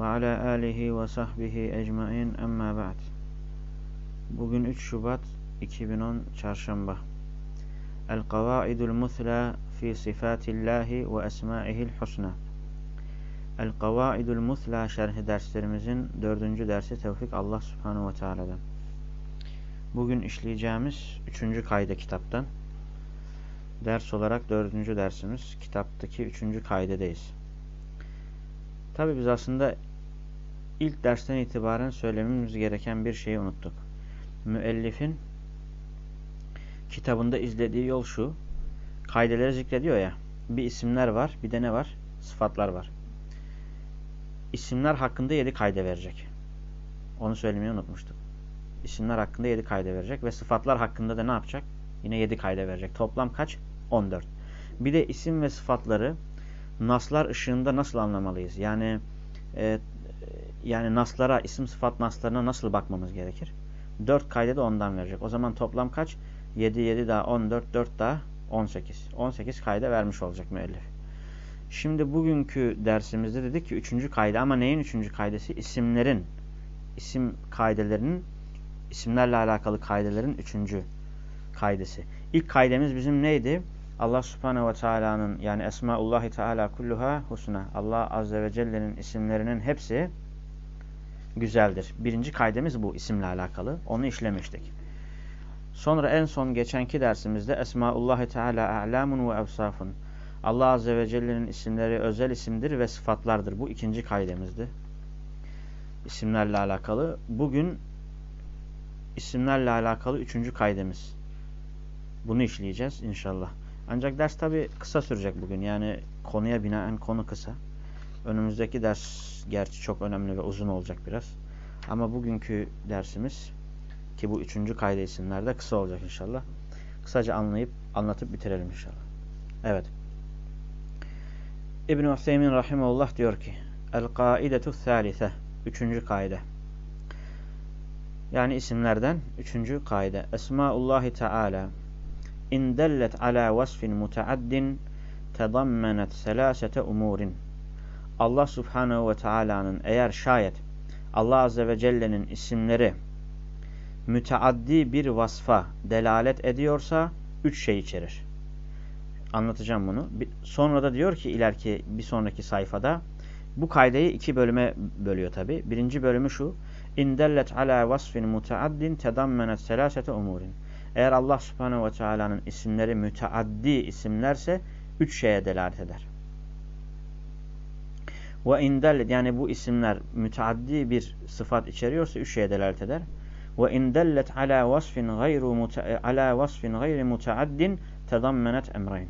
ve ala alihi ve sahbihi ecmain emma ba'd. Bugün 3 Şubat 2010 Çarşamba. El Kavaidul Musla fi Sifatillahi ve Esmaihil Husna. El Kavaidul Musla şerhi derslerimizin 4. dersi Tevfik Allah Subhanahu ve Taala'dan. Bugün işleyeceğimiz 3. kayda kitaptan. Ders olarak 4. dersimiz kitaptaki 3. kaydedeyiz. Tabi biz aslında ilk dersten itibaren söylememiz gereken bir şeyi unuttuk. Müellifin kitabında izlediği yol şu. Kaydeleri zikrediyor ya. Bir isimler var, bir de ne var? Sıfatlar var. İsimler hakkında yedi kayde verecek. Onu söylemeyi unutmuştuk. İsimler hakkında yedi kayde verecek ve sıfatlar hakkında da ne yapacak? Yine yedi kayde verecek. Toplam kaç? 14. Bir de isim ve sıfatları naslar ışığında nasıl anlamalıyız? Yani e, yani naslara, isim sıfat naslarına nasıl bakmamız gerekir? 4 kayda da ondan verecek. O zaman toplam kaç? 7, 7 daha 14, 4 daha 18. 18 kayda vermiş olacak müellif. Şimdi bugünkü dersimizde dedik ki 3. kayda ama neyin 3. kaydesi? İsimlerin, isim kaidelerinin, isimlerle alakalı kaidelerin 3. kaidesi. İlk kaidemiz bizim neydi? Allah subhanehu ve teala'nın yani Esmaullahi Teala kulluha husna. Allah azze ve celle'nin isimlerinin hepsi güzeldir. Birinci kaidemiz bu isimle alakalı. Onu işlemiştik. Sonra en son geçenki dersimizde Esmaullahi Teala a'lamun ve evsafun. Allah azze ve celle'nin isimleri özel isimdir ve sıfatlardır. Bu ikinci kaidemizdi. İsimlerle alakalı. Bugün isimlerle alakalı üçüncü kaidemiz. Bunu işleyeceğiz inşallah. Ancak ders tabi kısa sürecek bugün. Yani konuya binaen konu kısa. Önümüzdeki ders gerçi çok önemli ve uzun olacak biraz. Ama bugünkü dersimiz ki bu üçüncü kayda isimlerde kısa olacak inşallah. Kısaca anlayıp anlatıp bitirelim inşallah. Evet. İbn-i Hüseyin Rahimullah diyor ki El-Kaidetu Thalithe Üçüncü kaide. Yani isimlerden üçüncü kaide. Esmaullahi Teala in dellet ala vasfin mutaaddin tedammenet selasete umurin. Allah Subhanahu ve Taala'nın eğer şayet Allah Azze ve Celle'nin isimleri müteaddi bir vasfa delalet ediyorsa üç şey içerir. Anlatacağım bunu. Sonra da diyor ki ileriki bir sonraki sayfada bu kaydeyi iki bölüme bölüyor tabi. Birinci bölümü şu. İndellet ala vasfin mutaaddin tedammenet selasete umurin. Eğer Allah subhanehu ve teala'nın isimleri müteaddi isimlerse üç şeye delalet eder. Ve indellet yani bu isimler müteaddi bir sıfat içeriyorsa üç şeye delalet eder. Ve indellet ala vasfin gayru ala vasfin gayri mutaaddin tedammenet emrayn.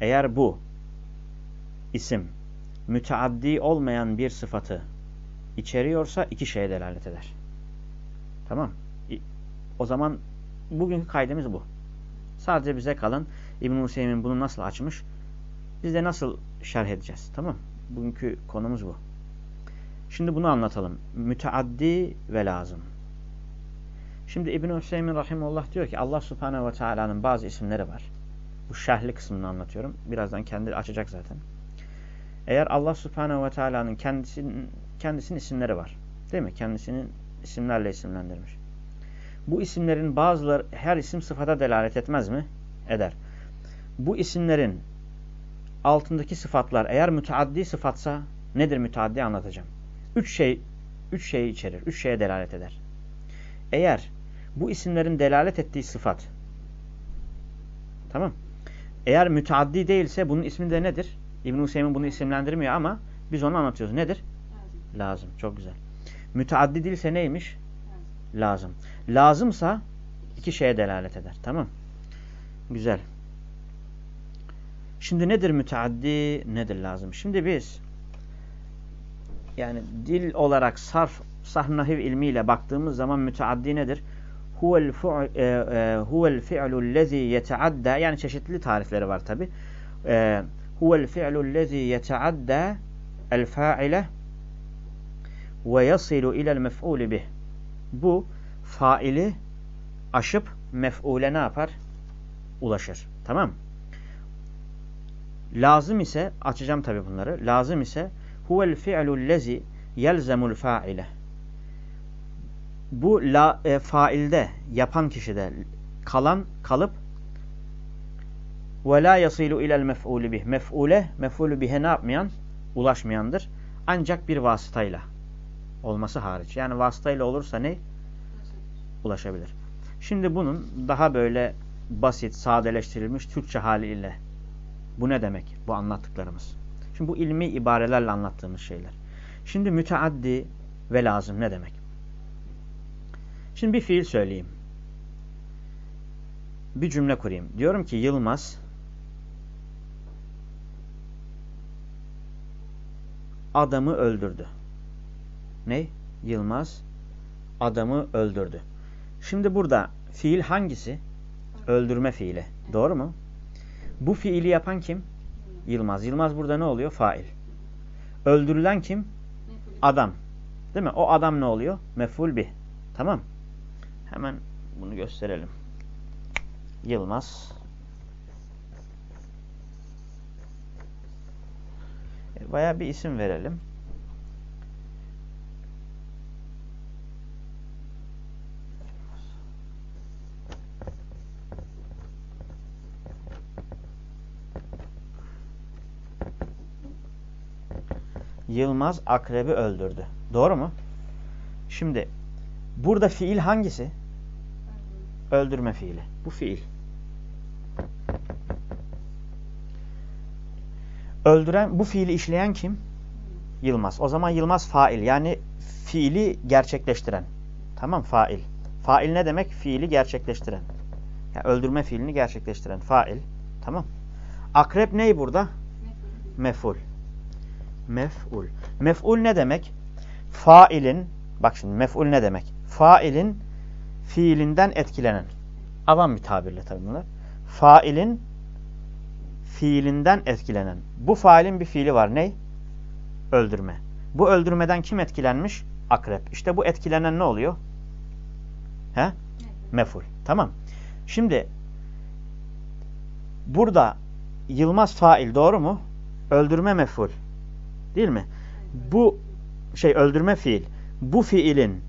Eğer bu isim müteaddi olmayan bir sıfatı içeriyorsa iki şeye delalet eder. Tamam. O zaman bugünkü kaydımız bu. Sadece bize kalın İbn-i bunu nasıl açmış? Biz de nasıl şerh edeceğiz? Tamam Bugünkü konumuz bu. Şimdi bunu anlatalım. Müteaddi ve lazım. Şimdi İbn-i Hüseyin Rahimullah diyor ki Allah Subhanahu ve Teala'nın bazı isimleri var. Bu şerhli kısmını anlatıyorum. Birazdan kendi açacak zaten. Eğer Allah Subhanahu ve Teala'nın kendisinin, kendisinin isimleri var. Değil mi? Kendisinin isimlerle isimlendirmiş. Bu isimlerin bazıları her isim sıfata delalet etmez mi? Eder. Bu isimlerin altındaki sıfatlar eğer müteaddi sıfatsa nedir müteaddi anlatacağım. Üç şey üç şeyi içerir. Üç şeye delalet eder. Eğer bu isimlerin delalet ettiği sıfat tamam eğer müteaddi değilse bunun ismi de nedir? İbn-i Hüseyin bunu isimlendirmiyor ama biz onu anlatıyoruz. Nedir? Lazım. Lazım. Çok güzel. Müteaddi değilse neymiş? Lazım. Lazım. Lazımsa iki şeye delalet eder. Tamam. Güzel. Şimdi nedir müteaddi, nedir lazım? Şimdi biz yani dil olarak sarf, sarf ilmiyle baktığımız zaman müteaddi nedir? Huvel e, e, huvel fi'lul lezi yeteadda yani çeşitli tarifleri var tabi. E, huvel fi'lul lezi yeteadda el fa'ile ve yasilu ilel mef'ulü bih. Bu faili aşıp mef'ule ne yapar? Ulaşır. Tamam Lazım ise açacağım tabi bunları. Lazım ise huvel fi'lul lezi yelzemul fa'ile. Bu la, e, failde yapan kişide kalan kalıp ve la yasilu ilel mef'ulü bih. Mef'ule, mef'ulü bihe ne yapmayan? Ulaşmayandır. Ancak bir vasıtayla olması hariç. Yani vasıtayla olursa ne? Ulaşabilir. Şimdi bunun daha böyle basit, sadeleştirilmiş Türkçe haliyle bu ne demek? Bu anlattıklarımız. Şimdi bu ilmi ibarelerle anlattığımız şeyler. Şimdi müteaddi ve lazım ne demek? Şimdi bir fiil söyleyeyim. Bir cümle kurayım. Diyorum ki Yılmaz adamı öldürdü. Ne? Yılmaz adamı öldürdü. Şimdi burada fiil hangisi? Öldürme fiili. Doğru mu? Bu fiili yapan kim? Yılmaz. Yılmaz burada ne oluyor? Fail. Öldürülen kim? Adam. Değil mi? O adam ne oluyor? Meful bih. Tamam. Hemen bunu gösterelim. Yılmaz. Baya bir isim verelim. Yılmaz akrebi öldürdü. Doğru mu? Şimdi burada fiil hangisi? Öldürme fiili. Bu fiil. Öldüren, bu fiili işleyen kim? Yılmaz. O zaman Yılmaz fail. Yani fiili gerçekleştiren. Tamam fail. Fail ne demek? Fiili gerçekleştiren. Yani öldürme fiilini gerçekleştiren. Fail. Tamam. Akrep ney burada? Meful. Mef'ul. Mef'ul ne demek? Failin, bak şimdi mef'ul ne demek? Failin fiilinden etkilenen. Avam bir tabirle tabi bunlar. Failin fiilinden etkilenen. Bu failin bir fiili var. Ney? Öldürme. Bu öldürmeden kim etkilenmiş? Akrep. İşte bu etkilenen ne oluyor? He? Meful. Tamam. Şimdi burada Yılmaz fail doğru mu? Öldürme meful. Değil mi? Bu şey öldürme fiil. Bu fiilin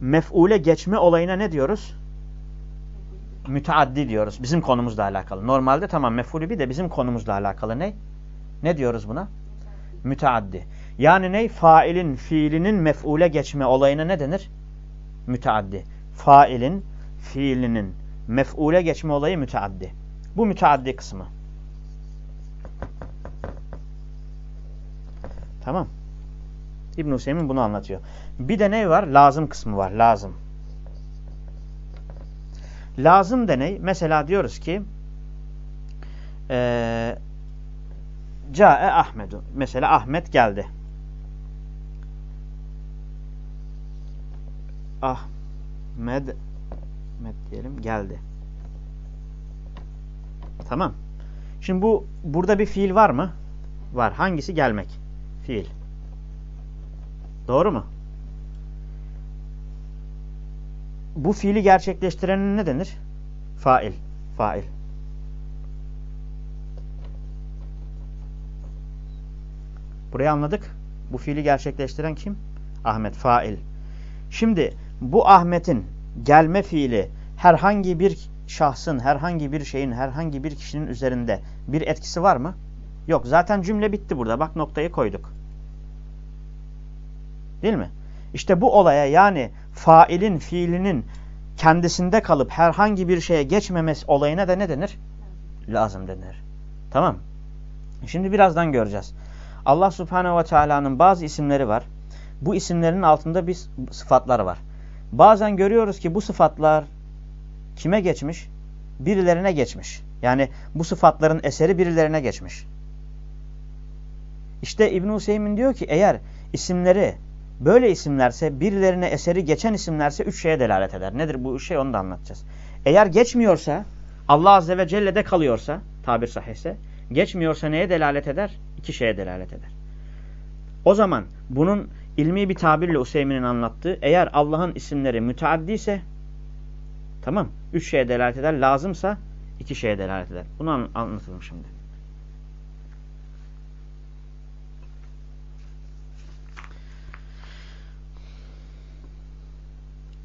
mef'ule geçme olayına ne diyoruz? Müteaddi diyoruz. Bizim konumuzla alakalı. Normalde tamam mef'ulü bir de bizim konumuzla alakalı ne? Ne diyoruz buna? Müteaddi. Yani ne? Failin fiilinin mef'ule geçme olayına ne denir? Müteaddi. Failin fiilinin mef'ule geçme olayı müteaddi. Bu müteaddi kısmı. Tamam. İbn Hüseyin bunu anlatıyor. Bir de ne var? Lazım kısmı var. Lazım. Lazım de ne? Mesela diyoruz ki ee, Ca'e Ahmedu. Mesela Ahmet geldi. Ahmed Ahmet diyelim geldi. Tamam. Şimdi bu burada bir fiil var mı? Var. Hangisi gelmek? Fiil. Doğru mu? Bu fiili gerçekleştirenin ne denir? Fail. Fail. Burayı anladık. Bu fiili gerçekleştiren kim? Ahmet. Fail. Şimdi bu Ahmet'in gelme fiili herhangi bir şahsın, herhangi bir şeyin, herhangi bir kişinin üzerinde bir etkisi var mı? Yok. Zaten cümle bitti burada. Bak noktayı koyduk. Değil mi? İşte bu olaya yani failin fiilinin kendisinde kalıp herhangi bir şeye geçmemesi olayına da ne denir? Lazım denir. Tamam. Şimdi birazdan göreceğiz. Allah subhanehu ve teala'nın bazı isimleri var. Bu isimlerin altında bir sıfatlar var. Bazen görüyoruz ki bu sıfatlar kime geçmiş? Birilerine geçmiş. Yani bu sıfatların eseri birilerine geçmiş. İşte İbn Hüseyin diyor ki eğer isimleri böyle isimlerse birilerine eseri geçen isimlerse üç şeye delalet eder. Nedir bu şey onu da anlatacağız. Eğer geçmiyorsa Allah Azze ve Celle'de kalıyorsa tabir sahihse geçmiyorsa neye delalet eder? İki şeye delalet eder. O zaman bunun ilmi bir tabirle Useymin'in anlattığı eğer Allah'ın isimleri müteaddiyse tamam üç şeye delalet eder. Lazımsa iki şeye delalet eder. Bunu an anlatalım şimdi.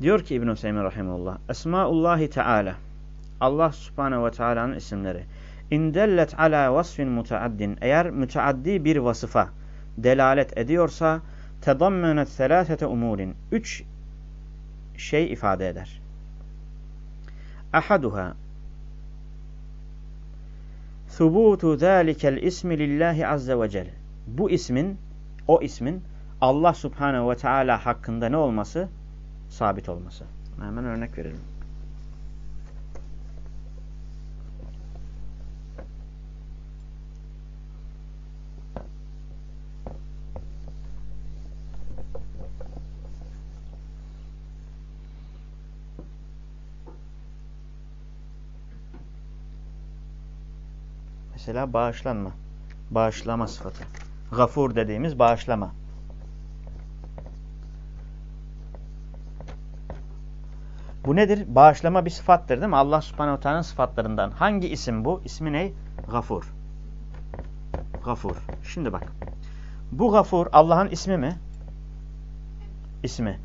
Diyor ki İbn-i Hüseyin Rahimullah Esmaullahi Teala Allah Subhanahu ve Teala'nın isimleri İndellet ala vasfin mutaaddin eğer müteaddi bir vasıfa delalet ediyorsa tedammenet selâsete umurin üç şey ifade eder. Ahaduha thubutu zâlikel ismi lillahi azze ve cel. Bu ismin, o ismin Allah subhanehu ve teala hakkında ne olması? Sabit olması. Hemen örnek verelim. Mesela bağışlanma. Bağışlama sıfatı. Gafur dediğimiz bağışlama. Bu nedir? Bağışlama bir sıfattır değil mi? Allah subhanehu teala'nın sıfatlarından. Hangi isim bu? İsmi ne? Gafur. Gafur. Şimdi bak. Bu gafur Allah'ın ismi mi? İsmi.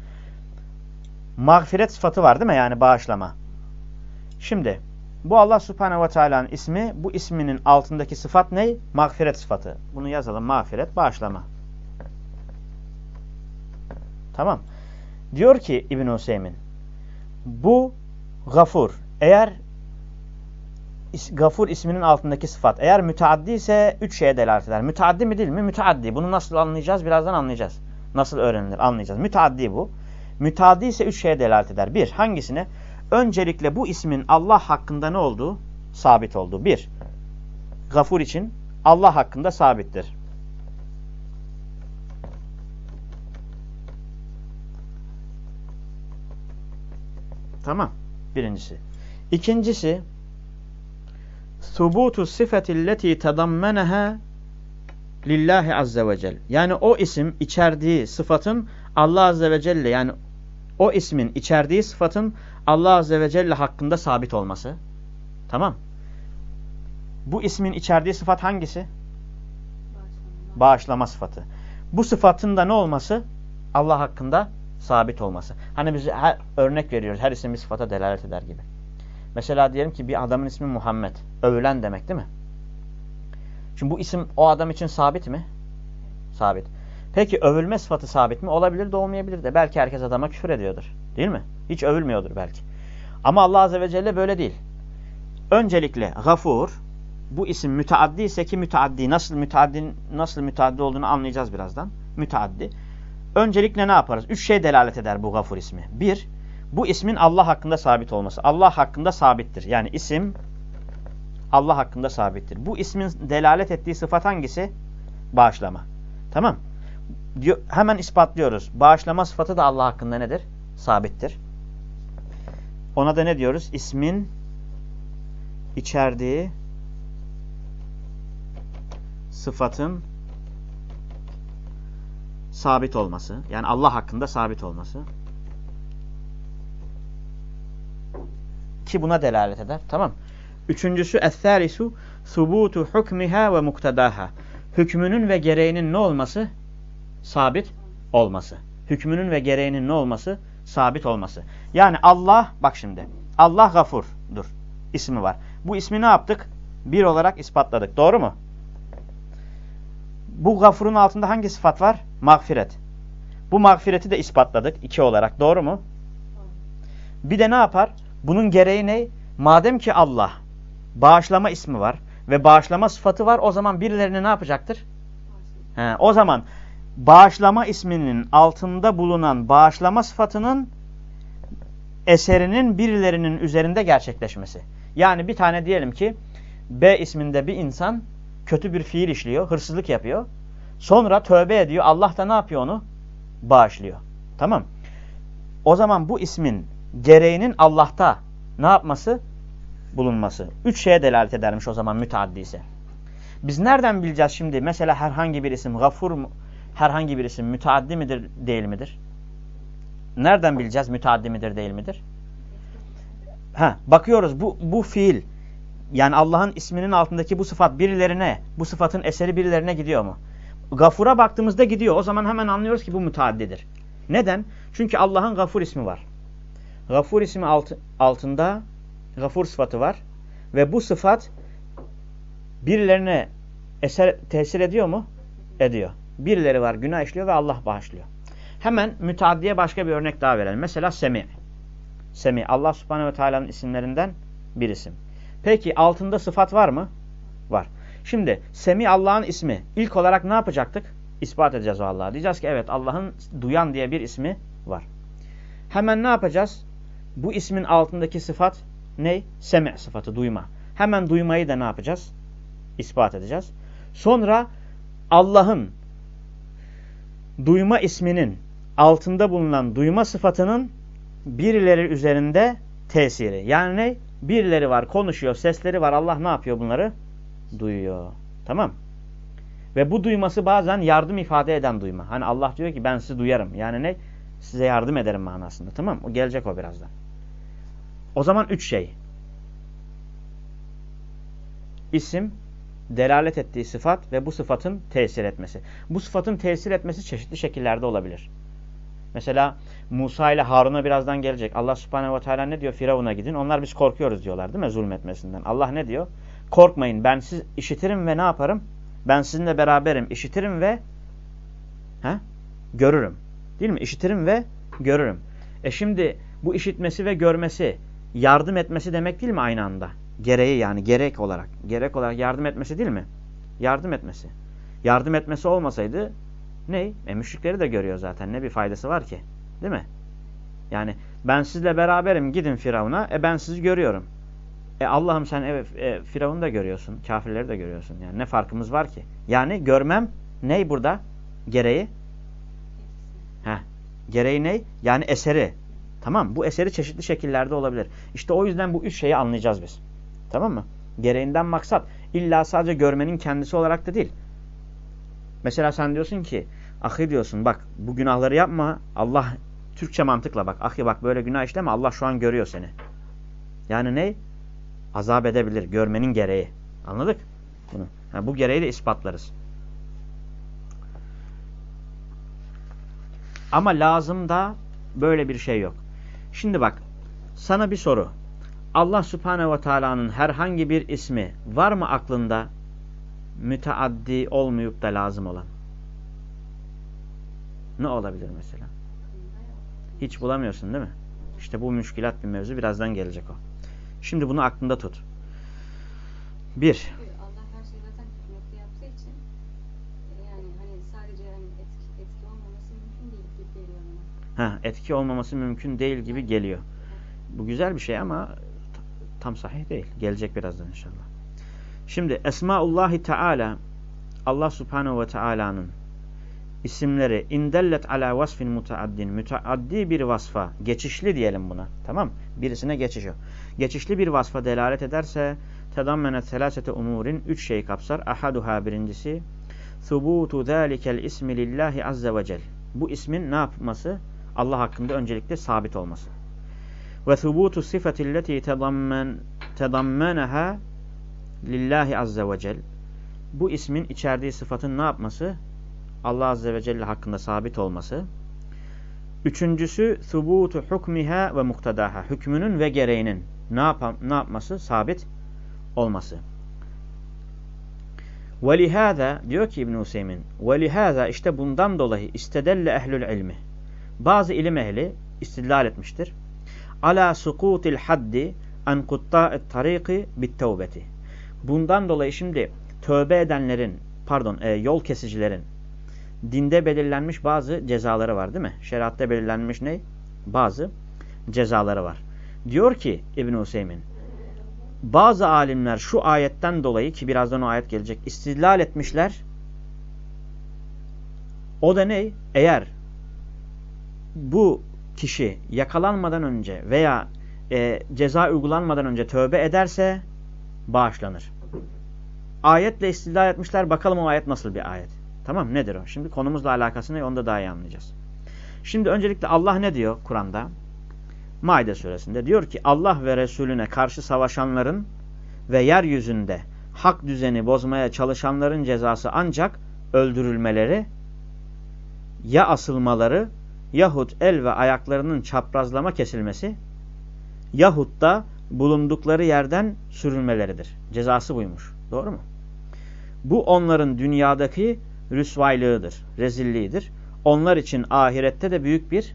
Mağfiret sıfatı var değil mi? Yani bağışlama. Şimdi bu Allah subhanehu ve teala'nın ismi. Bu isminin altındaki sıfat ne? Mağfiret sıfatı. Bunu yazalım. Mağfiret, bağışlama. Tamam. Diyor ki İbn Hüseyin bu gafur. Eğer gafur isminin altındaki sıfat eğer müteaddi ise üç şeye delalet eder. Müteaddi mi değil mi? Müteaddi. Bunu nasıl anlayacağız? Birazdan anlayacağız. Nasıl öğrenilir? Anlayacağız. Müteaddi bu. Müteaddi ise üç şeye delalet eder. Bir, hangisine? Öncelikle bu ismin Allah hakkında ne olduğu? Sabit olduğu. Bir, gafur için Allah hakkında sabittir. Tamam. Birincisi. İkincisi Subutu sıfetilleti tadammeneha lillahi azze ve cel. Yani o isim içerdiği sıfatın Allah azze ve celle yani o ismin içerdiği sıfatın Allah azze ve celle hakkında sabit olması. Tamam. Bu ismin içerdiği sıfat hangisi? Bağışlama, Bağışlama sıfatı. Bu sıfatın da ne olması? Allah hakkında sabit olması. Hani biz her, örnek veriyoruz. Her isim bir sıfata delalet eder gibi. Mesela diyelim ki bir adamın ismi Muhammed. Övülen demek değil mi? Şimdi bu isim o adam için sabit mi? Sabit. Peki övülme sıfatı sabit mi? Olabilir de olmayabilir de. Belki herkes adama küfür ediyordur. Değil mi? Hiç övülmüyordur belki. Ama Allah Azze ve Celle böyle değil. Öncelikle gafur bu isim müteaddi ise ki müteaddi nasıl müteaddi nasıl müteaddi olduğunu anlayacağız birazdan. Müteaddi. Öncelikle ne yaparız? Üç şey delalet eder bu gafur ismi. Bir, bu ismin Allah hakkında sabit olması. Allah hakkında sabittir. Yani isim Allah hakkında sabittir. Bu ismin delalet ettiği sıfat hangisi? Bağışlama. Tamam. Diyor, hemen ispatlıyoruz. Bağışlama sıfatı da Allah hakkında nedir? Sabittir. Ona da ne diyoruz? İsmin içerdiği sıfatın sabit olması. Yani Allah hakkında sabit olması. Ki buna delalet eder. Tamam. Üçüncüsü es-salisu subutu hukmiha ve muktadaha. Hükmünün ve gereğinin ne olması? Sabit olması. Hükmünün ve gereğinin ne olması? Sabit olması. Yani Allah, bak şimdi. Allah gafurdur. ismi var. Bu ismi ne yaptık? Bir olarak ispatladık. Doğru mu? Bu gafurun altında hangi sıfat var? Mağfiret. Bu mağfireti de ispatladık iki olarak. Doğru mu? Bir de ne yapar? Bunun gereği ne? Madem ki Allah bağışlama ismi var ve bağışlama sıfatı var o zaman birilerini ne yapacaktır? He, o zaman bağışlama isminin altında bulunan bağışlama sıfatının eserinin birilerinin üzerinde gerçekleşmesi. Yani bir tane diyelim ki B isminde bir insan kötü bir fiil işliyor, hırsızlık yapıyor. Sonra tövbe ediyor. Allah da ne yapıyor onu? Bağışlıyor. Tamam. O zaman bu ismin gereğinin Allah'ta ne yapması? Bulunması. Üç şeye delalet edermiş o zaman müteaddi ise. Biz nereden bileceğiz şimdi? Mesela herhangi bir isim gafur mu? Herhangi bir isim müteaddi midir değil midir? Nereden bileceğiz müteaddi midir değil midir? Ha, bakıyoruz bu, bu fiil yani Allah'ın isminin altındaki bu sıfat birilerine, bu sıfatın eseri birilerine gidiyor mu? Gafur'a baktığımızda gidiyor. O zaman hemen anlıyoruz ki bu müteaddidir. Neden? Çünkü Allah'ın gafur ismi var. Gafur ismi alt, altında gafur sıfatı var. Ve bu sıfat birilerine eser tesir ediyor mu? Ediyor. Birileri var günah işliyor ve Allah bağışlıyor. Hemen müteaddiye başka bir örnek daha verelim. Mesela Semi. Semi Allah subhanehu ve teala'nın isimlerinden bir isim. Peki altında sıfat var mı? Var. Şimdi Semi Allah'ın ismi. İlk olarak ne yapacaktık? İspat edeceğiz o Allah'a. Diyeceğiz ki evet Allah'ın duyan diye bir ismi var. Hemen ne yapacağız? Bu ismin altındaki sıfat ne? Semi sıfatı, duyma. Hemen duymayı da ne yapacağız? İspat edeceğiz. Sonra Allah'ın duyma isminin altında bulunan duyma sıfatının birileri üzerinde tesiri. Yani ne? Birileri var, konuşuyor, sesleri var. Allah ne yapıyor bunları? Duyuyor. Tamam. Ve bu duyması bazen yardım ifade eden duyma. Hani Allah diyor ki ben sizi duyarım. Yani ne? Size yardım ederim manasında. Tamam O gelecek o birazdan. O zaman üç şey. İsim, delalet ettiği sıfat ve bu sıfatın tesir etmesi. Bu sıfatın tesir etmesi çeşitli şekillerde olabilir. Mesela Musa ile Harun'a birazdan gelecek. Allah subhanehu ve teala ne diyor? Firavun'a gidin. Onlar biz korkuyoruz diyorlar değil mi? Zulmetmesinden. Allah ne diyor? Korkmayın ben siz işitirim ve ne yaparım? Ben sizinle beraberim. İşitirim ve he? görürüm. Değil mi? İşitirim ve görürüm. E şimdi bu işitmesi ve görmesi yardım etmesi demek değil mi aynı anda? Gereği yani gerek olarak. Gerek olarak yardım etmesi değil mi? Yardım etmesi. Yardım etmesi olmasaydı ne? E müşrikleri de görüyor zaten. Ne bir faydası var ki? Değil mi? Yani ben sizle beraberim gidin Firavun'a. E ben sizi görüyorum. E Allah'ım sen evet e, Firavun'u da görüyorsun. Kafirleri de görüyorsun. Yani ne farkımız var ki? Yani görmem ney burada? Gereği? Heh. Gereği ney? Yani eseri. Tamam Bu eseri çeşitli şekillerde olabilir. İşte o yüzden bu üç şeyi anlayacağız biz. Tamam mı? Gereğinden maksat illa sadece görmenin kendisi olarak da değil. Mesela sen diyorsun ki ahi diyorsun bak bu günahları yapma Allah Türkçe mantıkla bak ahi bak böyle günah işleme Allah şu an görüyor seni. Yani ne? Azap edebilir görmenin gereği. Anladık? Bunu. Yani bu gereği de ispatlarız. Ama lazım da böyle bir şey yok. Şimdi bak sana bir soru. Allah subhanehu ve teala'nın herhangi bir ismi var mı aklında müteaddi olmayıp da lazım olan? Ne olabilir mesela? Hiç bulamıyorsun değil mi? İşte bu müşkilat bir mevzu. Birazdan gelecek o. Şimdi bunu aklında tut. Bir. Allah her şeyi zaten hikmetli yaptığı için yani hani sadece hani etki, etki olmaması mümkün değil gibi geliyor bana. Ha, etki olmaması mümkün değil gibi geliyor. Bu güzel bir şey ama tam sahih değil. Gelecek birazdan inşallah. Şimdi Esmaullahi Teala Allah Subhanahu ve Teala'nın isimleri indellet ala vasfin mutaaddin. Müteaddi bir vasfa geçişli diyelim buna tamam? Birisine geçişiyor geçişli bir vasfa delalet ederse tedammenet selasete umurin üç şey kapsar. Ahaduha birincisi thubutu zâlikel ismi lillahi azze ve cel. Bu ismin ne yapması? Allah hakkında öncelikle sabit olması. Ve thubutu sıfatilleti tedammen tedammeneha lillahi azze ve cel. Bu ismin içerdiği sıfatın ne yapması Allah Azze ve Celle hakkında sabit olması. Üçüncüsü thubutu hukmiha ve muktadaha. Hükmünün ve gereğinin ne, yap ne yapması? Sabit olması. وَلِهَذَا diyor ki İbn-i Hüseyin وَلِهَذَا işte bundan dolayı istedelle ehlül ilmi. Bazı ilim ehli istidlal etmiştir. Ala sukutil haddi an kutta'et tariki bit tevbeti. Bundan dolayı şimdi tövbe edenlerin pardon e, yol kesicilerin dinde belirlenmiş bazı cezaları var değil mi? Şeriatta belirlenmiş ne? Bazı cezaları var. Diyor ki İbn Hüseyin bazı alimler şu ayetten dolayı ki birazdan o ayet gelecek istidlal etmişler. O da ne? Eğer bu kişi yakalanmadan önce veya e, ceza uygulanmadan önce tövbe ederse bağışlanır. Ayetle istidlal etmişler. Bakalım o ayet nasıl bir ayet. Tamam nedir o? Şimdi konumuzla alakası ne? Onu da daha iyi anlayacağız. Şimdi öncelikle Allah ne diyor Kur'an'da? Maide suresinde diyor ki Allah ve Resulüne karşı savaşanların ve yeryüzünde hak düzeni bozmaya çalışanların cezası ancak öldürülmeleri ya asılmaları yahut el ve ayaklarının çaprazlama kesilmesi yahut da bulundukları yerden sürülmeleridir. Cezası buymuş. Doğru mu? Bu onların dünyadaki rüsvaylığıdır, rezilliğidir. Onlar için ahirette de büyük bir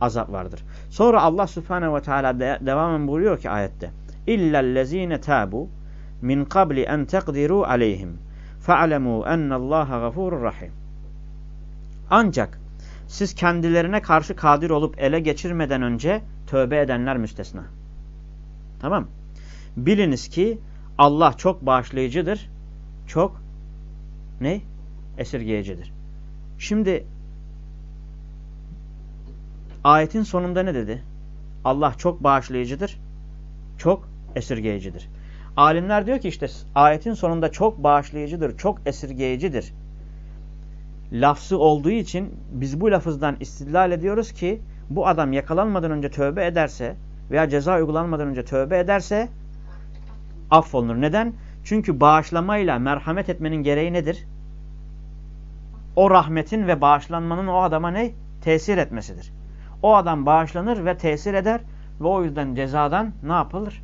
azap vardır. Sonra Allah Subhanahu ve Teala de, devamen buyuruyor ki ayette İllellezine tabu min qabli en teqdiru aleyhim fe'alemû ennallâhe gafurur rahim. Ancak siz kendilerine karşı kadir olup ele geçirmeden önce tövbe edenler müstesna. Tamam. Biliniz ki Allah çok bağışlayıcıdır. Çok ne? Esirgeyicidir. Şimdi ayetin sonunda ne dedi? Allah çok bağışlayıcıdır. Çok esirgeyicidir. Alimler diyor ki işte ayetin sonunda çok bağışlayıcıdır, çok esirgeyicidir. Lafzı olduğu için biz bu lafızdan istidlal ediyoruz ki bu adam yakalanmadan önce tövbe ederse veya ceza uygulanmadan önce tövbe ederse affolunur. Neden? Çünkü bağışlamayla merhamet etmenin gereği nedir? O rahmetin ve bağışlanmanın o adama ne? Tesir etmesidir. O adam bağışlanır ve tesir eder ve o yüzden cezadan ne yapılır?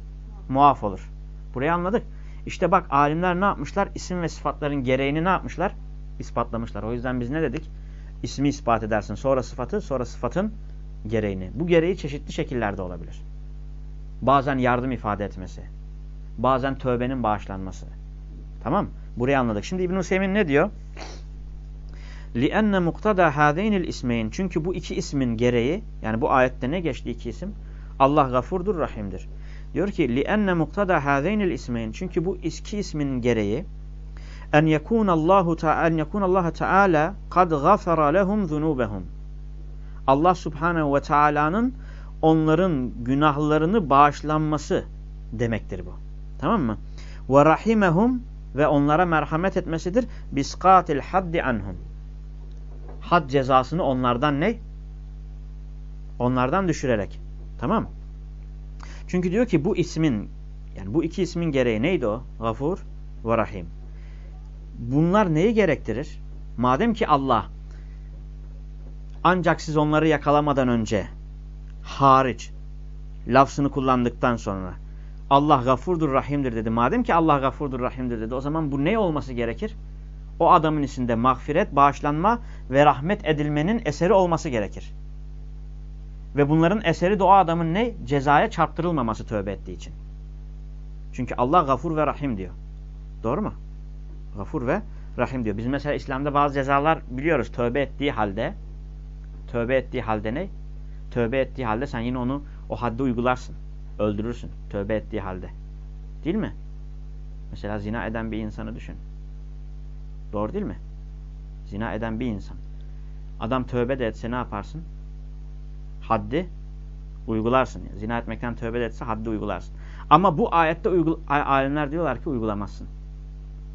Muaf olur. Burayı anladık. İşte bak alimler ne yapmışlar? İsim ve sıfatların gereğini ne yapmışlar? İspatlamışlar. O yüzden biz ne dedik? İsmi ispat edersin. Sonra sıfatı, sonra sıfatın gereğini. Bu gereği çeşitli şekillerde olabilir. Bazen yardım ifade etmesi. Bazen tövbenin bağışlanması. Tamam Burayı anladık. Şimdi İbn-i ne diyor? لِأَنَّ مُقْتَدَى هَذَيْنِ الْاِسْمَيْنِ Çünkü bu iki ismin gereği, yani bu ayette ne geçti iki isim? Allah gafurdur, rahimdir. Diyor ki لِأَنَّ مُقْتَدَى هَذَيْنِ الْاِسْمَيْنِ Çünkü bu iki ismin gereği en yekun Allahu Teala en yekun Allah Teala kad gafara lehum zunubehum. Allah Subhanahu ve Taala'nın onların günahlarını bağışlanması demektir bu. Tamam mı? Ve rahimehum ve onlara merhamet etmesidir. Biskatil haddi anhum. Had cezasını onlardan ne? Onlardan düşürerek. Tamam Çünkü diyor ki bu ismin yani bu iki ismin gereği neydi o? Gafur ve Rahim. Bunlar neyi gerektirir? Madem ki Allah ancak siz onları yakalamadan önce hariç lafzını kullandıktan sonra Allah gafurdur rahimdir dedi. Madem ki Allah gafurdur rahimdir dedi o zaman bu ne olması gerekir? O adamın içinde mağfiret, bağışlanma ve rahmet edilmenin eseri olması gerekir. Ve bunların eseri de o adamın ne? Cezaya çarptırılmaması tövbe ettiği için. Çünkü Allah gafur ve rahim diyor. Doğru mu? Gafur ve rahim diyor. Biz mesela İslam'da bazı cezalar biliyoruz. Tövbe ettiği halde tövbe ettiği halde ne? Tövbe ettiği halde sen yine onu o hadde uygularsın. Öldürürsün. Tövbe ettiği halde. Değil mi? Mesela zina eden bir insanı düşün. Doğru değil mi? Zina eden bir insan. Adam tövbe de etse ne yaparsın? Haddi uygularsın. Zina etmekten tövbe de etse haddi uygularsın. Ama bu ayette alimler diyorlar ki uygulamazsın.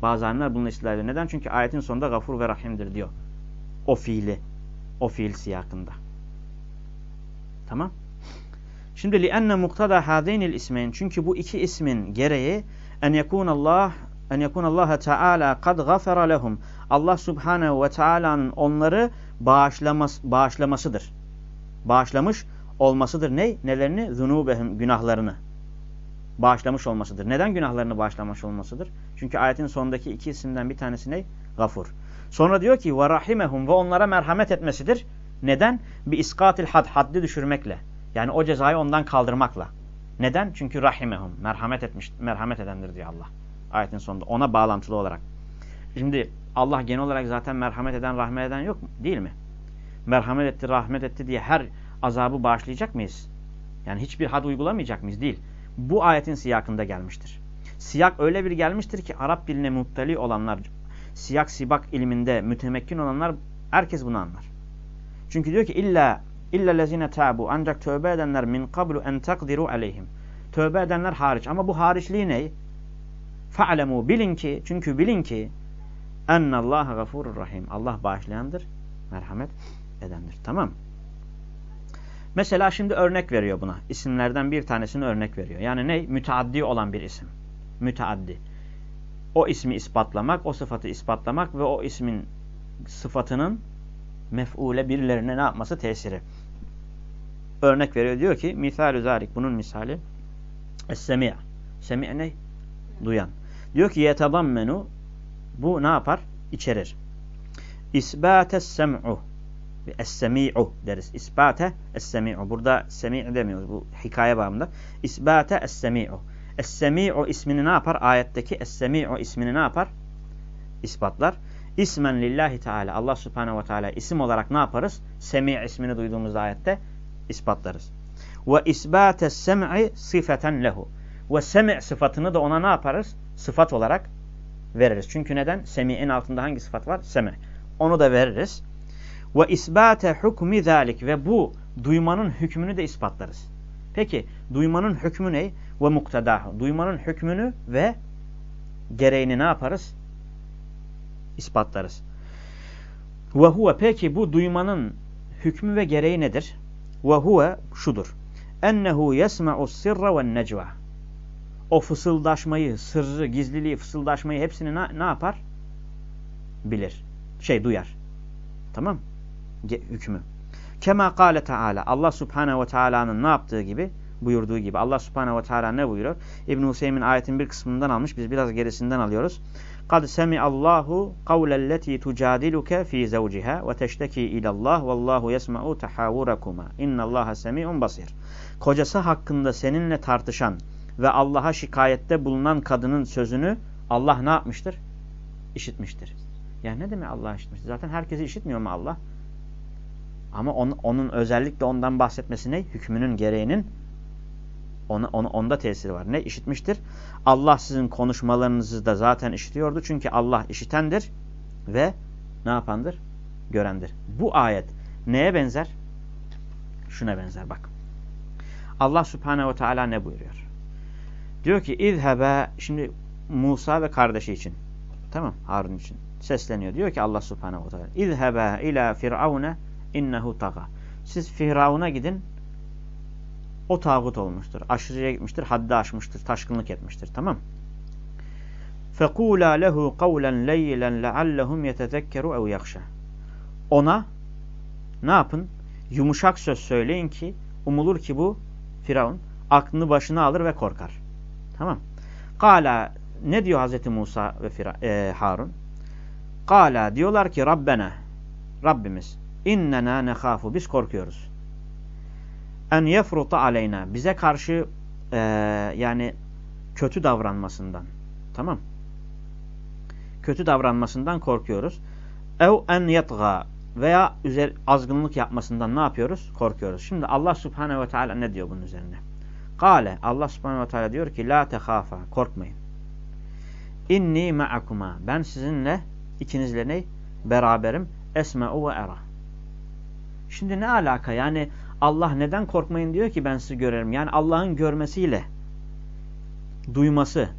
Bazı alimler bununla ediyor. Neden? Çünkü ayetin sonunda gafur ve rahimdir diyor. O fiili. O fiil siyakında. Tamam. Şimdi li'enne muktada hadaynil ismeyn. Çünkü bu iki ismin gereği en yekun Allah en yekun Allah Teala kad gafara lehum. Allah Subhanahu ve Teala'nın onları bağışlamas, bağışlamasıdır. Bağışlamış olmasıdır. Ne? Nelerini? Zunubehum günahlarını bağışlamış olmasıdır. Neden günahlarını bağışlamış olmasıdır? Çünkü ayetin sonundaki iki isimden bir tanesi ne? Gafur. Sonra diyor ki ve rahimehum ve onlara merhamet etmesidir. Neden? Bir iskatil had, haddi düşürmekle. Yani o cezayı ondan kaldırmakla. Neden? Çünkü rahimehum merhamet etmiş, merhamet edendir diyor Allah. Ayetin sonunda ona bağlantılı olarak. Şimdi Allah genel olarak zaten merhamet eden, rahmet eden yok mu? Değil mi? Merhamet etti, rahmet etti diye her azabı bağışlayacak mıyız? Yani hiçbir had uygulamayacak mıyız? Değil bu ayetin siyakında gelmiştir. Siyak öyle bir gelmiştir ki Arap diline muttali olanlar, siyak sibak ilminde mütemekkin olanlar Herkes bunu anlar. Çünkü diyor ki illa illa lezine tabu ancak tövbe edenler min qablu en takdiru aleyhim. Tövbe edenler hariç. Ama bu hariçliği ne? Fa'lemu bilin ki çünkü bilin ki ennallaha gafurur rahim. Allah bağışlayandır, merhamet edendir. Tamam Mesela şimdi örnek veriyor buna. İsimlerden bir tanesini örnek veriyor. Yani ne? Müteaddi olan bir isim. Müteaddi. O ismi ispatlamak, o sıfatı ispatlamak ve o ismin sıfatının mef'ule birilerine ne yapması? Tesiri. Örnek veriyor. Diyor ki, misal zalik bunun misali es-semi' semi' ne? Duyan. Diyor ki yetadammenu bu ne yapar? İçerir. İsbates sem'u Es-semi'u deriz. İsbate es-semi'u. Burada semi' demiyoruz. Bu hikaye bağımında. İsbate es-semi'u. Es-semi'u ismini ne yapar? Ayetteki es-semi'u ismini ne yapar? İspatlar. İsmen lillahi teala. Allah subhanehu ve teala isim olarak ne yaparız? Semi' ismini duyduğumuz ayette ispatlarız. Ve isbate sem'i sifeten lehu. Ve semi' sıfatını da ona ne yaparız? Sıfat olarak veririz. Çünkü neden? Semi'in altında hangi sıfat var? Semi. Onu da veririz. Ve isbate hukmi zalik ve bu duymanın hükmünü de ispatlarız. Peki duymanın hükmü ne? Ve muktadahu. Duymanın hükmünü ve gereğini ne yaparız? İspatlarız. Ve huve peki bu duymanın hükmü ve gereği nedir? Ve huve şudur. Ennehu yesma'u sirra ve necva. O fısıldaşmayı, sırrı, gizliliği, fısıldaşmayı hepsini ne, ne yapar? Bilir. Şey duyar. Tamam hükmü. Kema kâle Teala. Allah Subhanahu ve Teala'nın ne yaptığı gibi buyurduğu gibi. Allah Subhanahu ve Teala ne buyuruyor? İbn Hüseyin ayetin bir kısmından almış. Biz biraz gerisinden alıyoruz. Kad semi'allahu kavlelleti tujadiluke fi zawciha ve teşteki ilallah vallahu yesma'u tahavurakuma. İnnallaha semi'un basir. Kocası hakkında seninle tartışan ve Allah'a şikayette bulunan kadının sözünü Allah ne yapmıştır? İşitmiştir. Yani ne demek Allah işitmiştir? Zaten herkesi işitmiyor mu Allah? Ama on, onun özellikle ondan bahsetmesi ne? Hükmünün gereğinin ona, ona, onda tesiri var. Ne? işitmiştir? Allah sizin konuşmalarınızı da zaten işitiyordu. Çünkü Allah işitendir ve ne yapandır? Görendir. Bu ayet neye benzer? Şuna benzer bak. Allah Subhanahu ve Teala ne buyuruyor? Diyor ki İzhebe şimdi Musa ve kardeşi için. Tamam Harun için. Sesleniyor. Diyor ki Allah Subhanahu ve Teala İzhebe ila firavune innehu taga. Siz Firavun'a gidin. O tağut olmuştur. Aşırıya gitmiştir. Haddi aşmıştır. Taşkınlık etmiştir. Tamam فَقُولَا لَهُ قَوْلًا لَيْلًا لَعَلَّهُمْ يَتَذَكَّرُ اَوْ يَخْشَى Ona ne yapın? Yumuşak söz söyleyin ki umulur ki bu Firavun aklını başına alır ve korkar. Tamam. Kala ne diyor Hazreti Musa ve Fira, e, Harun? Kala diyorlar ki Rabbena Rabbimiz İnnena nekhafu. Biz korkuyoruz. En yefruta aleyna. Bize karşı e, yani kötü davranmasından. Tamam. Kötü davranmasından korkuyoruz. Ev en yetga veya üzer, azgınlık yapmasından ne yapıyoruz? Korkuyoruz. Şimdi Allah subhanehu ve teala ne diyor bunun üzerine? Kale Allah subhanehu ve teala diyor ki la tehafa korkmayın. İnni ma'akuma ben sizinle ikinizle ne? Beraberim. Esme'u ve era. Şimdi ne alaka? Yani Allah neden korkmayın diyor ki ben sizi görerim. Yani Allah'ın görmesiyle duyması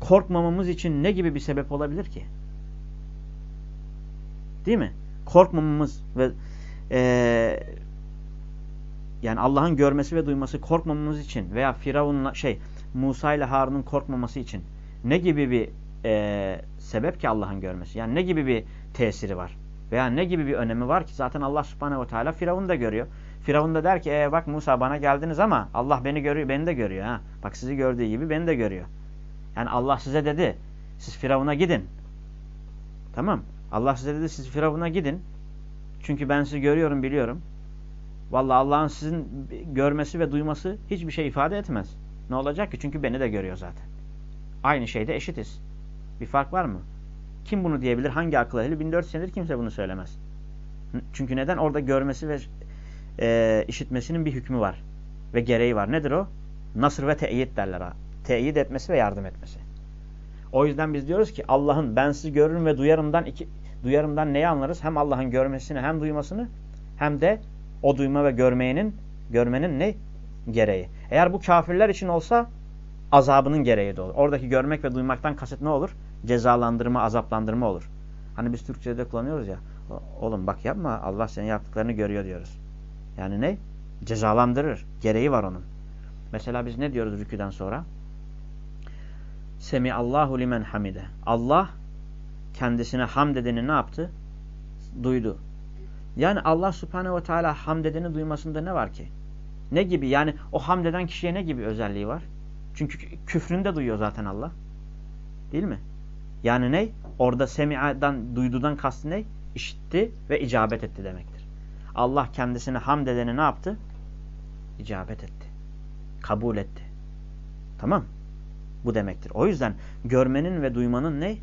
korkmamamız için ne gibi bir sebep olabilir ki? Değil mi? Korkmamamız ve e, yani Allah'ın görmesi ve duyması korkmamamız için veya Firavun'la şey Musa ile Harun'un korkmaması için ne gibi bir e, sebep ki Allah'ın görmesi? Yani ne gibi bir tesiri var? Veya ne gibi bir önemi var ki zaten Allah subhanehu ve teala Firavun da görüyor. Firavun da der ki e, bak Musa bana geldiniz ama Allah beni görüyor, beni de görüyor. Ha. Bak sizi gördüğü gibi beni de görüyor. Yani Allah size dedi siz Firavun'a gidin. Tamam. Allah size dedi siz Firavun'a gidin. Çünkü ben sizi görüyorum biliyorum. Vallahi Allah'ın sizin görmesi ve duyması hiçbir şey ifade etmez. Ne olacak ki? Çünkü beni de görüyor zaten. Aynı şeyde eşitiz. Bir fark var mı? Kim bunu diyebilir? Hangi akıl ehli? 1400 senedir kimse bunu söylemez. Çünkü neden? Orada görmesi ve e, işitmesinin bir hükmü var. Ve gereği var. Nedir o? Nasır ve teyit derler ha. Teyit etmesi ve yardım etmesi. O yüzden biz diyoruz ki Allah'ın ben sizi görürüm ve duyarımdan iki, duyarımdan neyi anlarız? Hem Allah'ın görmesini hem duymasını hem de o duyma ve görmeyenin görmenin ne? Gereği. Eğer bu kafirler için olsa azabının gereği de olur. Oradaki görmek ve duymaktan kasıt ne olur? Cezalandırma, azaplandırma olur. Hani biz Türkçe'de kullanıyoruz ya. Oğlum bak yapma Allah senin yaptıklarını görüyor diyoruz. Yani ne? Cezalandırır. Gereği var onun. Mesela biz ne diyoruz rüküden sonra? Semiallahu limen hamide. Allah kendisine hamd edeni ne yaptı? Duydu. Yani Allah subhanehu ve teala hamd edeni duymasında ne var ki? Ne gibi? Yani o hamd eden kişiye ne gibi özelliği var? Çünkü küfrünü de duyuyor zaten Allah. Değil mi? Yani ne? Orada semi'adan, duydudan kastı ne? İşitti ve icabet etti demektir. Allah kendisine hamd edeni ne yaptı? İcabet etti. Kabul etti. Tamam. Bu demektir. O yüzden görmenin ve duymanın ne?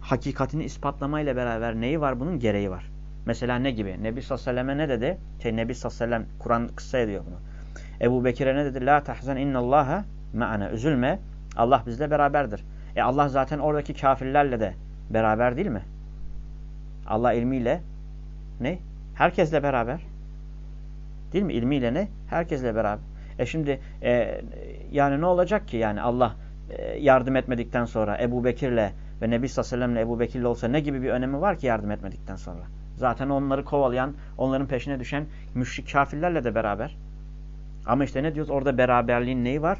Hakikatini ispatlamayla beraber neyi var? Bunun gereği var. Mesela ne gibi? Nebi sallallahu aleyhi ve selleme ne dedi? Şey, Nebi sallallahu aleyhi ve sellem Kur'an kısa ediyor bunu. Ebu Bekir'e ne dedi? La tahzan innallaha ma'ana. Üzülme. Allah bizle beraberdir. E Allah zaten oradaki kafirlerle de beraber değil mi? Allah ilmiyle ne? Herkesle beraber. Değil mi? İlmiyle ne? Herkesle beraber. E şimdi e, yani ne olacak ki yani Allah e, yardım etmedikten sonra Ebu Bekir'le ve Nebi sallallahu aleyhi ve Ebu Bekir'le olsa ne gibi bir önemi var ki yardım etmedikten sonra? Zaten onları kovalayan, onların peşine düşen müşrik kafirlerle de beraber. Ama işte ne diyoruz? Orada beraberliğin neyi var?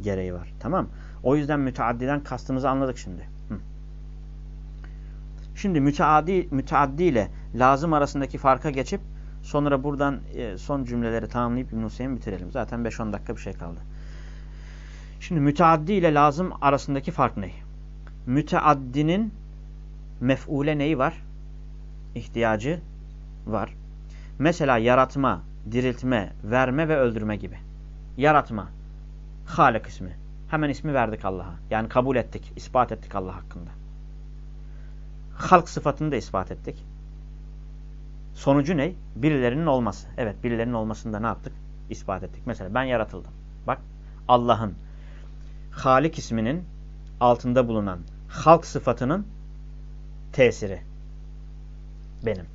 Gereği var. Tamam. O yüzden müteaddiden kastımızı anladık şimdi. Şimdi müteaddi, müteaddi ile lazım arasındaki farka geçip sonra buradan e, son cümleleri tamamlayıp İbn Hüseyin bitirelim. Zaten 5-10 dakika bir şey kaldı. Şimdi müteaddi ile lazım arasındaki fark ne? Müteaddinin mef'ule neyi var? İhtiyacı var. Mesela yaratma, diriltme, verme ve öldürme gibi. Yaratma. Halik ismi. Hemen ismi verdik Allah'a. Yani kabul ettik, ispat ettik Allah hakkında. Halk sıfatını da ispat ettik. Sonucu ne? Birilerinin olması. Evet birilerinin olmasında ne yaptık? İspat ettik. Mesela ben yaratıldım. Bak Allah'ın Halik isminin altında bulunan halk sıfatının tesiri. Benim.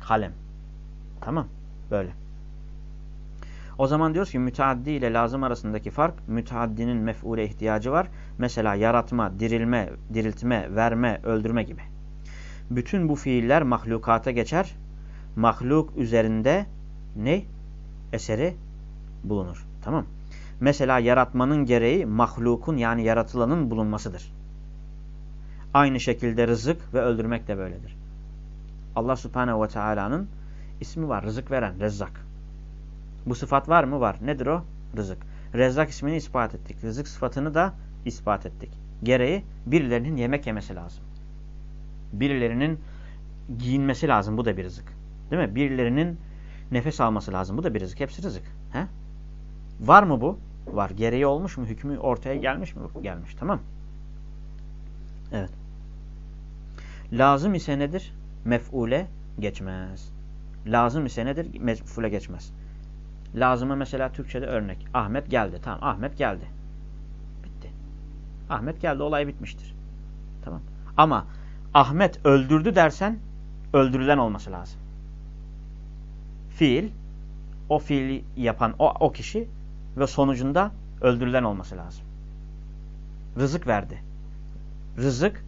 Kalem. Tamam. Böyle. O zaman diyoruz ki müteaddi ile lazım arasındaki fark müteaddinin mef'ule ihtiyacı var. Mesela yaratma, dirilme, diriltme, verme, öldürme gibi. Bütün bu fiiller mahlukata geçer. Mahluk üzerinde ne? Eseri bulunur. Tamam. Mesela yaratmanın gereği mahlukun yani yaratılanın bulunmasıdır. Aynı şekilde rızık ve öldürmek de böyledir. Allah subhanehu ve teala'nın ismi var. Rızık veren, rezzak. Bu sıfat var mı? Var. Nedir o? Rızık. Rezzak ismini ispat ettik. Rızık sıfatını da ispat ettik. Gereği birilerinin yemek yemesi lazım. Birilerinin giyinmesi lazım. Bu da bir rızık. Değil mi? Birilerinin nefes alması lazım. Bu da bir rızık. Hepsi rızık. He? Var mı bu? Var. Gereği olmuş mu? Hükmü ortaya gelmiş mi? Gelmiş. Tamam. Evet. Lazım ise nedir? Mef'ule geçmez. Lazım ise nedir? Mef'ule geçmez. Lazıma mesela Türkçe'de örnek. Ahmet geldi. Tamam Ahmet geldi. Bitti. Ahmet geldi olay bitmiştir. Tamam. Ama Ahmet öldürdü dersen öldürülen olması lazım. Fiil o fiili yapan o, o kişi ve sonucunda öldürülen olması lazım. Rızık verdi. Rızık,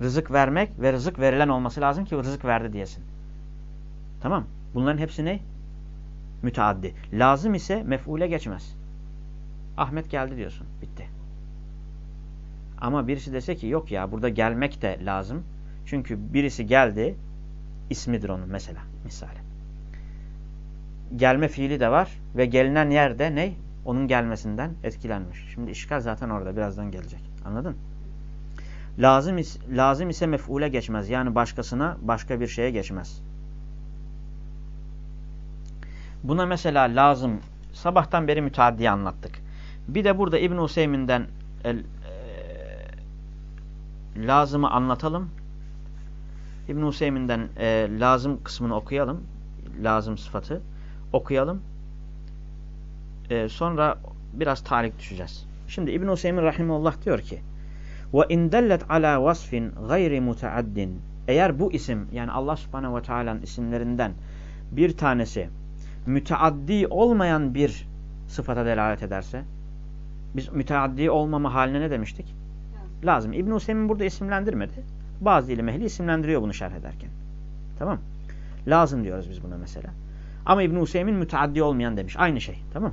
rızık vermek ve rızık verilen olması lazım ki rızık verdi diyesin. Tamam. Bunların hepsi ne? müteaddi. Lazım ise mef'ule geçmez. Ahmet geldi diyorsun. Bitti. Ama birisi dese ki yok ya burada gelmek de lazım. Çünkü birisi geldi ismidir onun mesela. Misali. Gelme fiili de var ve gelinen yerde ne? Onun gelmesinden etkilenmiş. Şimdi işgal zaten orada birazdan gelecek. Anladın? Lazım, is lazım ise mef'ule geçmez. Yani başkasına başka bir şeye geçmez. Buna mesela lazım, sabahtan beri müteaddiye anlattık. Bir de burada İbn-i Hüseyin'den e, lazımı anlatalım. İbn-i Hüseyin'den e, lazım kısmını okuyalım. Lazım sıfatı okuyalım. E, sonra biraz tarih düşeceğiz. Şimdi İbn Hüseyin rahimehullah diyor ki: "Ve in dellet ala vasfin gayri mutaaddin." Eğer bu isim yani Allah Subhanahu ve Taala'nın isimlerinden bir tanesi müteaddi olmayan bir sıfata delalet ederse biz müteaddi olmama haline ne demiştik? Lazım. Lazım. İbn Hüseyin burada isimlendirmedi. Bazı ilim ehli isimlendiriyor bunu şerh ederken. Tamam? Lazım diyoruz biz buna mesela. Ama İbn Hüseyin müteaddi olmayan demiş. Aynı şey. Tamam?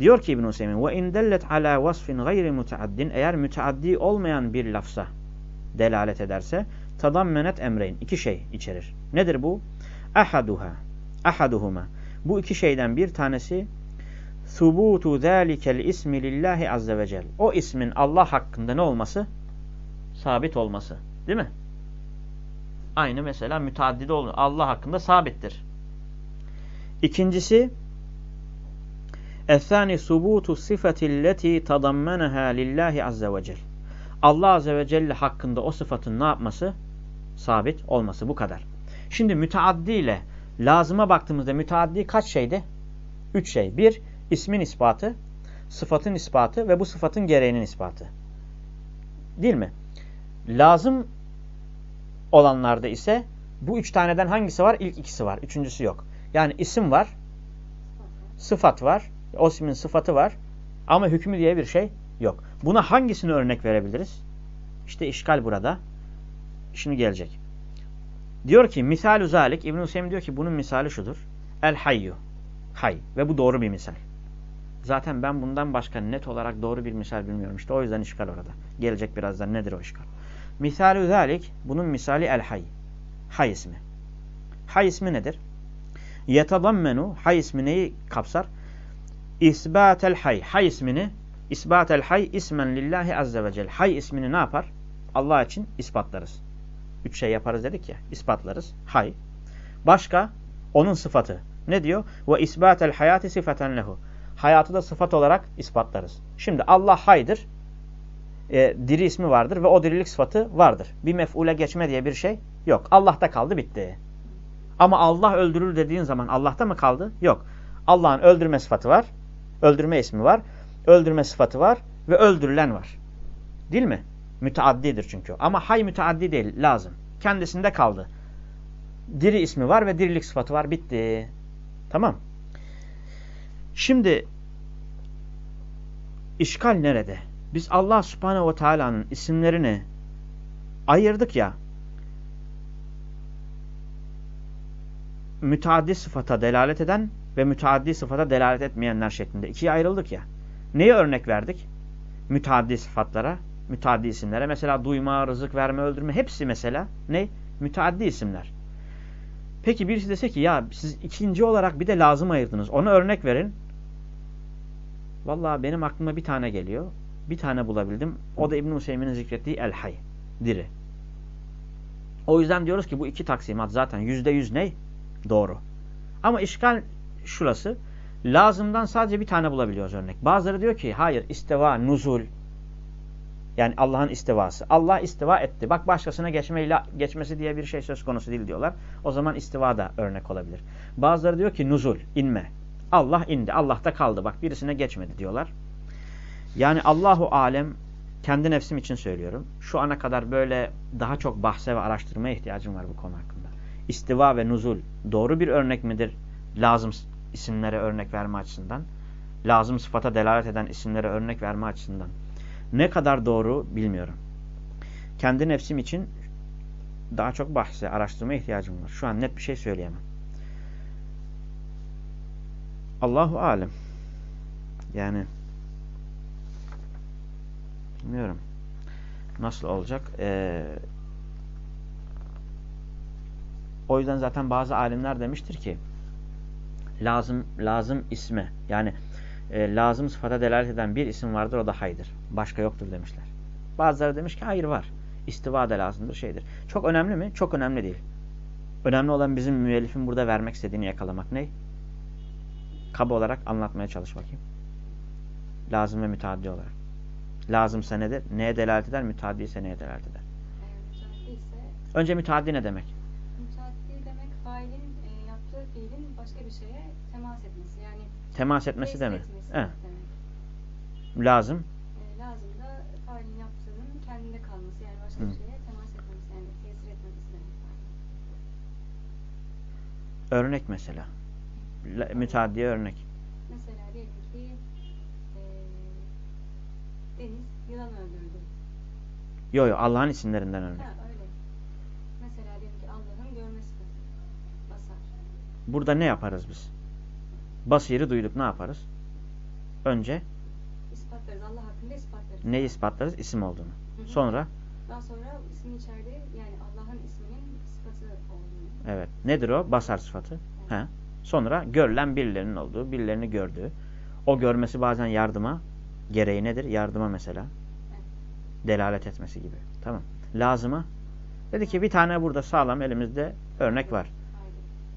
Diyor ki İbn Hüseyin ve in dellet ala vasfin gayri mutaaddin eğer müteaddi olmayan bir lafza delalet ederse tadammenet emreyn iki şey içerir. Nedir bu? Ahaduha ahaduhuma bu iki şeyden bir tanesi subutu zalikel ismi lillahi azze ve. O ismin Allah hakkında ne olması? Sabit olması. Değil mi? Aynı mesela müteaddide olur. Allah hakkında sabittir. İkincisi Ethani subutu sıfatilleti tadammeneha lillahi azze ve cel. Allah azze ve celle hakkında o sıfatın ne yapması? Sabit olması. Bu kadar. Şimdi müteaddi ile lazıma baktığımızda müteaddi kaç şeydi? Üç şey. Bir, ismin ispatı, sıfatın ispatı ve bu sıfatın gereğinin ispatı. Değil mi? Lazım olanlarda ise bu üç taneden hangisi var? İlk ikisi var. Üçüncüsü yok. Yani isim var, sıfat var, o ismin sıfatı var ama hükmü diye bir şey yok. Buna hangisini örnek verebiliriz? İşte işgal burada. Şimdi gelecek. Diyor ki misal zalik İbn Hüseyin diyor ki bunun misali şudur. El hayyu. Hay ve bu doğru bir misal. Zaten ben bundan başka net olarak doğru bir misal bilmiyorum. İşte o yüzden işgal orada. Gelecek birazdan nedir o işgal? Misal zalik bunun misali el hay. Hay ismi. Hay ismi nedir? Yetadammenu hay ismi neyi kapsar? İsbatel hay. Hay ismini İsbatel hay ismen lillahi azze ve cel. Hay ismini ne yapar? Allah için ispatlarız. Üç şey yaparız dedik ya. ispatlarız. Hay. Başka? Onun sıfatı. Ne diyor? Ve isbatel hayati sıfaten lehu. Hayatı da sıfat olarak ispatlarız. Şimdi Allah haydır. E, diri ismi vardır ve o dirilik sıfatı vardır. Bir mef'ule geçme diye bir şey yok. Allah'ta kaldı bitti. Ama Allah öldürür dediğin zaman Allah'ta mı kaldı? Yok. Allah'ın öldürme sıfatı var. Öldürme ismi var. Öldürme sıfatı var. Ve öldürülen var. Değil mi? Müteaddidir çünkü. Ama hay müteaddi değil. Lazım. Kendisinde kaldı. Diri ismi var ve dirilik sıfatı var. Bitti. Tamam. Şimdi işgal nerede? Biz Allah subhanehu ve teala'nın isimlerini ayırdık ya müteaddi sıfata delalet eden ve müteaddi sıfata delalet etmeyenler şeklinde ikiye ayrıldık ya. Neye örnek verdik? Müteaddi sıfatlara, müteaddi isimlere. Mesela duyma, rızık verme, öldürme hepsi mesela ne? Müteaddi isimler. Peki birisi dese ki ya siz ikinci olarak bir de lazım ayırdınız. Ona örnek verin. Vallahi benim aklıma bir tane geliyor. Bir tane bulabildim. O da İbn-i Hüseyin'in zikrettiği el-hay. Diri. O yüzden diyoruz ki bu iki taksimat zaten yüzde yüz ne? Doğru. Ama işgal şurası. Lazımdan sadece bir tane bulabiliyoruz örnek. Bazıları diyor ki hayır istiva, nuzul. Yani Allah'ın istivası. Allah istiva etti. Bak başkasına geçmeyle, geçmesi diye bir şey söz konusu değil diyorlar. O zaman istiva da örnek olabilir. Bazıları diyor ki nuzul, inme. Allah indi. Allah'ta kaldı. Bak birisine geçmedi diyorlar. Yani Allahu alem kendi nefsim için söylüyorum. Şu ana kadar böyle daha çok bahse ve araştırmaya ihtiyacım var bu konu hakkında. İstiva ve nuzul doğru bir örnek midir? Lazım isimlere örnek verme açısından. Lazım sıfata delalet eden isimlere örnek verme açısından. Ne kadar doğru bilmiyorum. Kendi nefsim için daha çok bahse, araştırmaya ihtiyacım var. Şu an net bir şey söyleyemem. Allahu alem. Yani bilmiyorum. Nasıl olacak? Ee, o yüzden zaten bazı alimler demiştir ki lazım lazım isme yani e, lazım sıfata delalet eden bir isim vardır o da haydır. Başka yoktur demişler. Bazıları demiş ki hayır var. İstiva da lazımdır şeydir. Çok önemli mi? Çok önemli değil. Önemli olan bizim müellifin burada vermek istediğini yakalamak. Ne? Kaba olarak anlatmaya çalış bakayım. Lazım ve müteaddi olarak. Lazımsa nedir? Neye delalet eder? Müteaddi ise neye delalet eder? Önce müteaddi ne demek? başka bir şeye temas etmesi. Yani temas etmesi de mi? Etmesi evet. demek. Lazım. E, lazım da failin yaptığının kendinde kalması. Yani başka Hı. bir şeye temas etmesi. Yani tesir etmemesi demek. Örnek mesela. La, müteaddiye örnek. Mesela diyelim ki e, Deniz yılan öldürdü. Yok yok Allah'ın isimlerinden örnek. Ha, Burada ne yaparız biz? Basiri duyduk ne yaparız? Önce İspatlarız. Allah hakkında ispatlarız. neyi ispatlarız? İsim olduğunu. Hı hı. Sonra Daha sonra ismin içeride yani Allah'ın isminin sıfatı olduğunu. evet. Nedir o? Basar sıfatı. He. Sonra görülen birilerinin olduğu, birilerini gördüğü. O görmesi bazen yardıma gereği nedir? Yardıma mesela. Evet. Delalet etmesi gibi. Tamam. Lazıma. Dedi ki bir tane burada sağlam elimizde örnek var.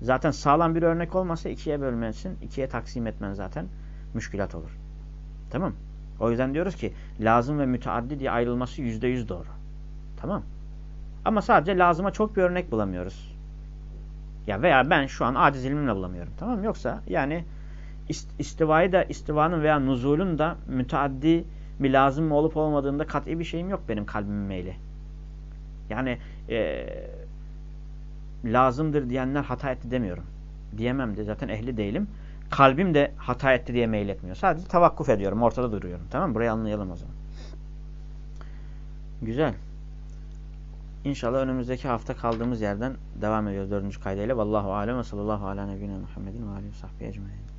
Zaten sağlam bir örnek olmasa ikiye bölmensin, ikiye taksim etmen zaten müşkülat olur. Tamam O yüzden diyoruz ki lazım ve müteaddi diye ayrılması yüzde yüz doğru. Tamam Ama sadece lazıma çok bir örnek bulamıyoruz. Ya veya ben şu an aciz ilmimle bulamıyorum. Tamam? Yoksa yani ist istivayı da istivanın veya nuzulun da müteaddi bir lazım mı olup olmadığında kat'i bir şeyim yok benim kalbimin meyli. Yani eee lazımdır diyenler hata etti demiyorum. Diyemem de zaten ehli değilim. Kalbim de hata etti diye meyletmiyor. Sadece tavakkuf ediyorum. Ortada duruyorum. Tamam mı? Burayı anlayalım o zaman. Güzel. İnşallah önümüzdeki hafta kaldığımız yerden devam ediyoruz dördüncü kaydıyla. Vallahu alem ve sallallahu ala nebine Muhammedin ve aleyhi sahbihi ecmaîn.